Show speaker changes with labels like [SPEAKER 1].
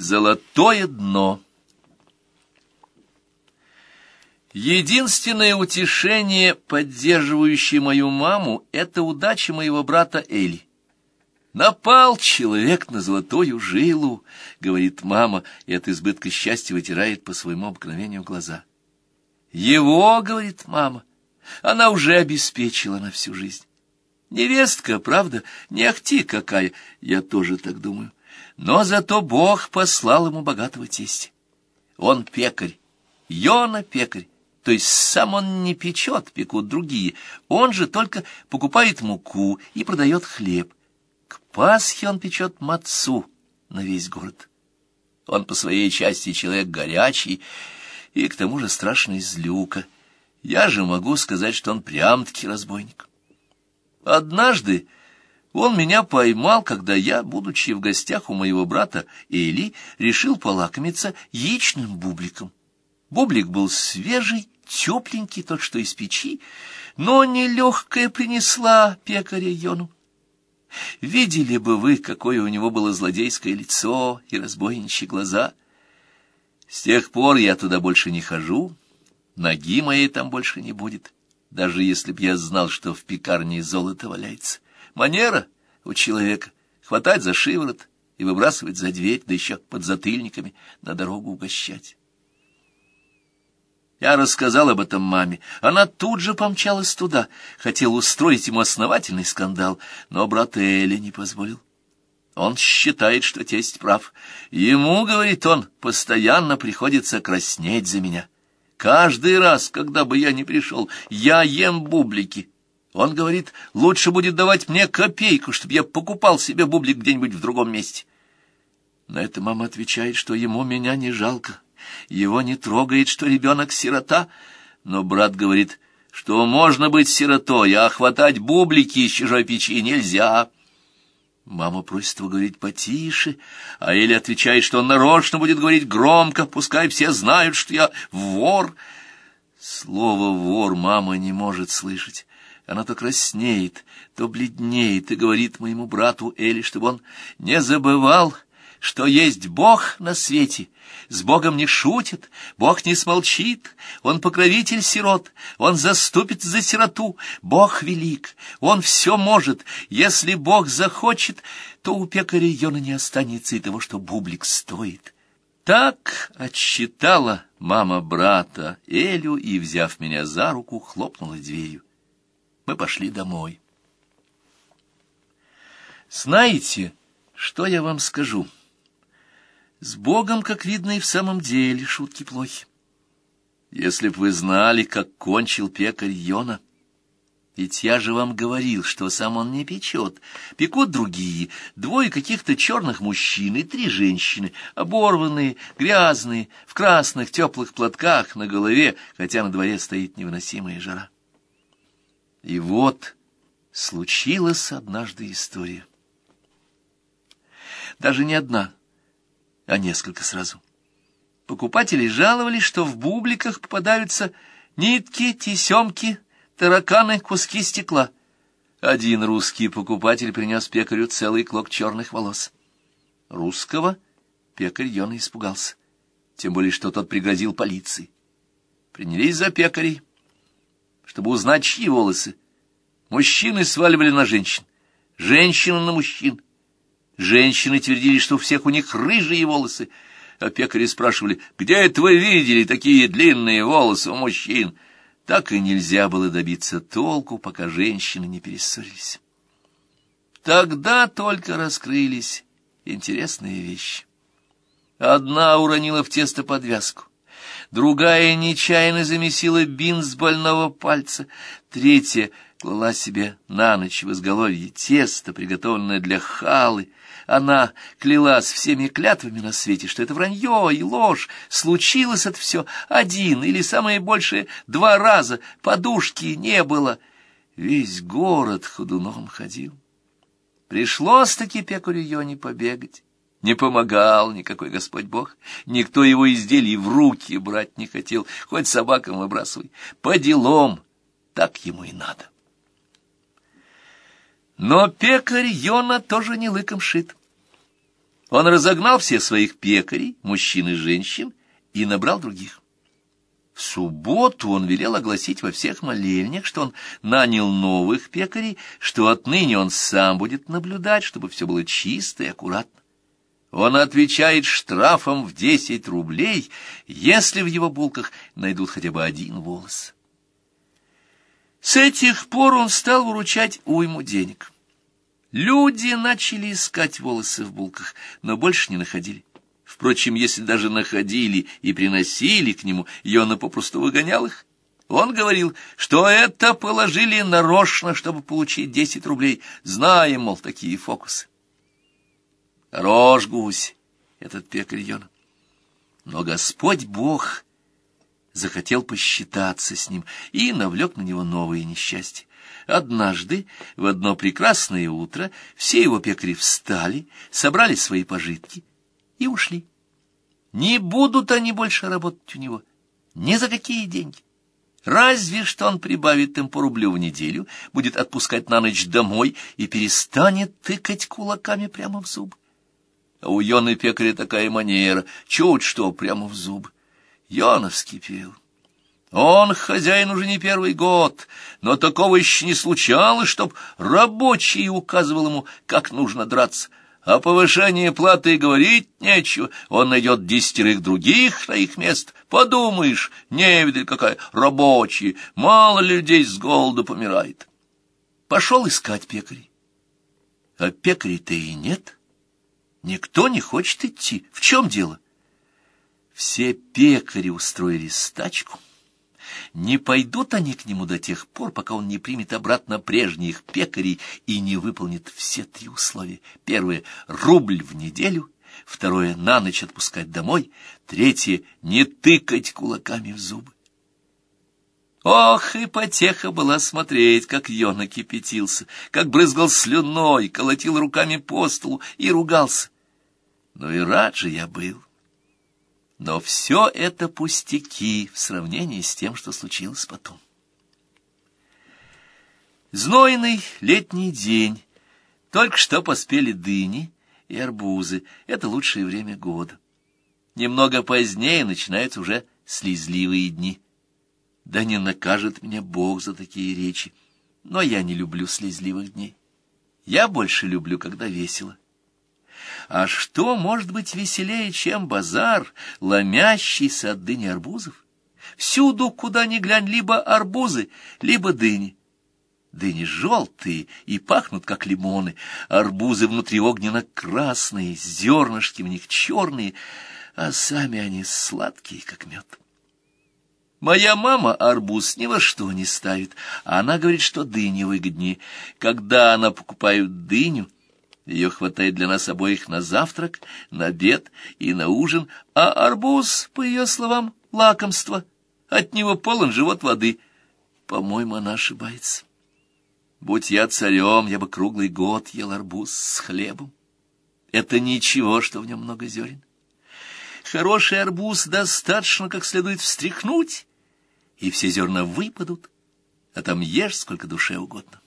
[SPEAKER 1] Золотое дно. Единственное утешение, поддерживающее мою маму, это удача моего брата Эли. «Напал человек на золотую жилу», — говорит мама, и от избытка счастья вытирает по своему обыкновению глаза. «Его», — говорит мама, — «она уже обеспечила на всю жизнь». Невестка, правда, не ахти какая, я тоже так думаю. Но зато Бог послал ему богатого тестя. Он пекарь, Йона пекарь, то есть сам он не печет, пекут другие, он же только покупает муку и продает хлеб. К Пасхе он печет мацу на весь город. Он по своей части человек горячий и к тому же страшный злюка. Я же могу сказать, что он прям-таки разбойник. Однажды он меня поймал, когда я, будучи в гостях у моего брата Эли, решил полакомиться яичным бубликом. Бублик был свежий, тепленький, тот что из печи, но нелегкая принесла пекаря Йону. Видели бы вы, какое у него было злодейское лицо и разбойничьи глаза. С тех пор я туда больше не хожу, ноги моей там больше не будет, даже если б я знал, что в пекарне золото валяется. Манера у человека — хватать за шиворот и выбрасывать за дверь, да еще под затыльниками на дорогу угощать. Я рассказал об этом маме. Она тут же помчалась туда, хотела устроить ему основательный скандал, но брат Эли не позволил. Он считает, что тесть прав. Ему, говорит он, постоянно приходится краснеть за меня. Каждый раз, когда бы я не пришел, я ем бублики. Он говорит, лучше будет давать мне копейку, чтобы я покупал себе бублик где-нибудь в другом месте. На это мама отвечает, что ему меня не жалко. Его не трогает, что ребенок сирота. Но брат говорит, что можно быть сиротой, а хватать бублики из чужой печи нельзя. Мама просит его говорить потише, а Эля отвечает, что он нарочно будет говорить громко, пускай все знают, что я вор. Слово «вор» мама не может слышать. Она то краснеет, то бледнеет и говорит моему брату Эли, чтобы он не забывал, что есть Бог на свете. С Богом не шутит, Бог не смолчит, Он покровитель сирот, Он заступит за сироту, Бог велик, Он все может. Если Бог захочет, то у пекаря Йона не останется и того, что бублик стоит. Так отсчитала мама брата Элю и, взяв меня за руку, хлопнула дверью мы пошли домой. Знаете, что я вам скажу? С Богом, как видно, и в самом деле шутки плохи. Если б вы знали, как кончил пекарь Йона. Ведь я же вам говорил, что сам он не печет. Пекут другие, двое каких-то черных мужчин и три женщины, оборванные, грязные, в красных теплых платках на голове, хотя на дворе стоит невыносимая жара. И вот случилась однажды история. Даже не одна, а несколько сразу. Покупатели жаловались, что в бубликах попадаются нитки, тесемки, тараканы, куски стекла. Один русский покупатель принес пекарю целый клок черных волос. Русского пекарь Йона испугался, тем более что тот пригрозил полиции. Принялись за пекарей чтобы узнать, чьи волосы. Мужчины сваливали на женщин, женщины на мужчин. Женщины твердили, что у всех у них рыжие волосы, а пекари спрашивали, где это вы видели такие длинные волосы у мужчин? Так и нельзя было добиться толку, пока женщины не перессорились. Тогда только раскрылись интересные вещи. Одна уронила в тесто подвязку, другая нечаянно замесила бинт с больного пальца, третья клала себе на ночь в изголовье тесто, приготовленное для халы. Она клялась всеми клятвами на свете, что это вранье и ложь. Случилось это все один или самое большее два раза. Подушки не было. Весь город ходуном ходил. Пришлось-таки пекарю ее не побегать. Не помогал никакой Господь Бог, никто его изделий в руки брать не хотел, хоть собакам выбрасывай. По делам так ему и надо. Но пекарь Йона тоже не лыком шит. Он разогнал всех своих пекарей, мужчин и женщин, и набрал других. В субботу он велел огласить во всех молельнях, что он нанял новых пекарей, что отныне он сам будет наблюдать, чтобы все было чисто и аккуратно. Он отвечает штрафом в десять рублей, если в его булках найдут хотя бы один волос. С этих пор он стал выручать уйму денег. Люди начали искать волосы в булках, но больше не находили. Впрочем, если даже находили и приносили к нему, Йона попросту выгонял их. Он говорил, что это положили нарочно, чтобы получить десять рублей. Знаем, мол, такие фокусы. Рожь гусь, этот пекарь. Но Господь Бог захотел посчитаться с ним и навлек на него новые несчастья. Однажды, в одно прекрасное утро, все его пекари встали, собрали свои пожитки и ушли. Не будут они больше работать у него, ни за какие деньги. Разве что он прибавит им по рублю в неделю, будет отпускать на ночь домой и перестанет тыкать кулаками прямо в зубы. А у Йоны пекаря такая манера, чуть что прямо в зубы. Йона вскипел. Он хозяин уже не первый год, но такого еще не случалось, чтоб рабочий указывал ему, как нужно драться. О повышении платы говорить нечего, он найдет десятерых других на их место. Подумаешь, невидаль какая, рабочие, мало людей с голода помирает. Пошел искать пекарей. А пекарей-то и нет. Никто не хочет идти. В чем дело? Все пекари устроили стачку. Не пойдут они к нему до тех пор, пока он не примет обратно прежних пекарей и не выполнит все три условия. Первое — рубль в неделю, второе — на ночь отпускать домой, третье — не тыкать кулаками в зубы. Ох, и потеха была смотреть, как Йона кипятился, как брызгал слюной, колотил руками по столу и ругался. Ну и рад же я был. Но все это пустяки в сравнении с тем, что случилось потом. Знойный летний день. Только что поспели дыни и арбузы. Это лучшее время года. Немного позднее начинаются уже слезливые дни. Да не накажет меня Бог за такие речи. Но я не люблю слезливых дней. Я больше люблю, когда весело. А что может быть веселее, чем базар, ломящийся от дыни арбузов? Всюду, куда ни глянь, либо арбузы, либо дыни. Дыни желтые и пахнут, как лимоны, арбузы внутри огненно-красные, зернышки в них черные, а сами они сладкие, как мед. Моя мама арбуз ни во что не ставит, она говорит, что дыни выгоднее. Когда она покупает дыню, ее хватает для нас обоих на завтрак, на обед и на ужин, а арбуз, по ее словам, лакомство. От него полон живот воды. По-моему, она ошибается. Будь я царем, я бы круглый год ел арбуз с хлебом. Это ничего, что в нем много зерен. Хороший арбуз достаточно как следует встряхнуть, и все зерна выпадут, а там ешь сколько душе угодно.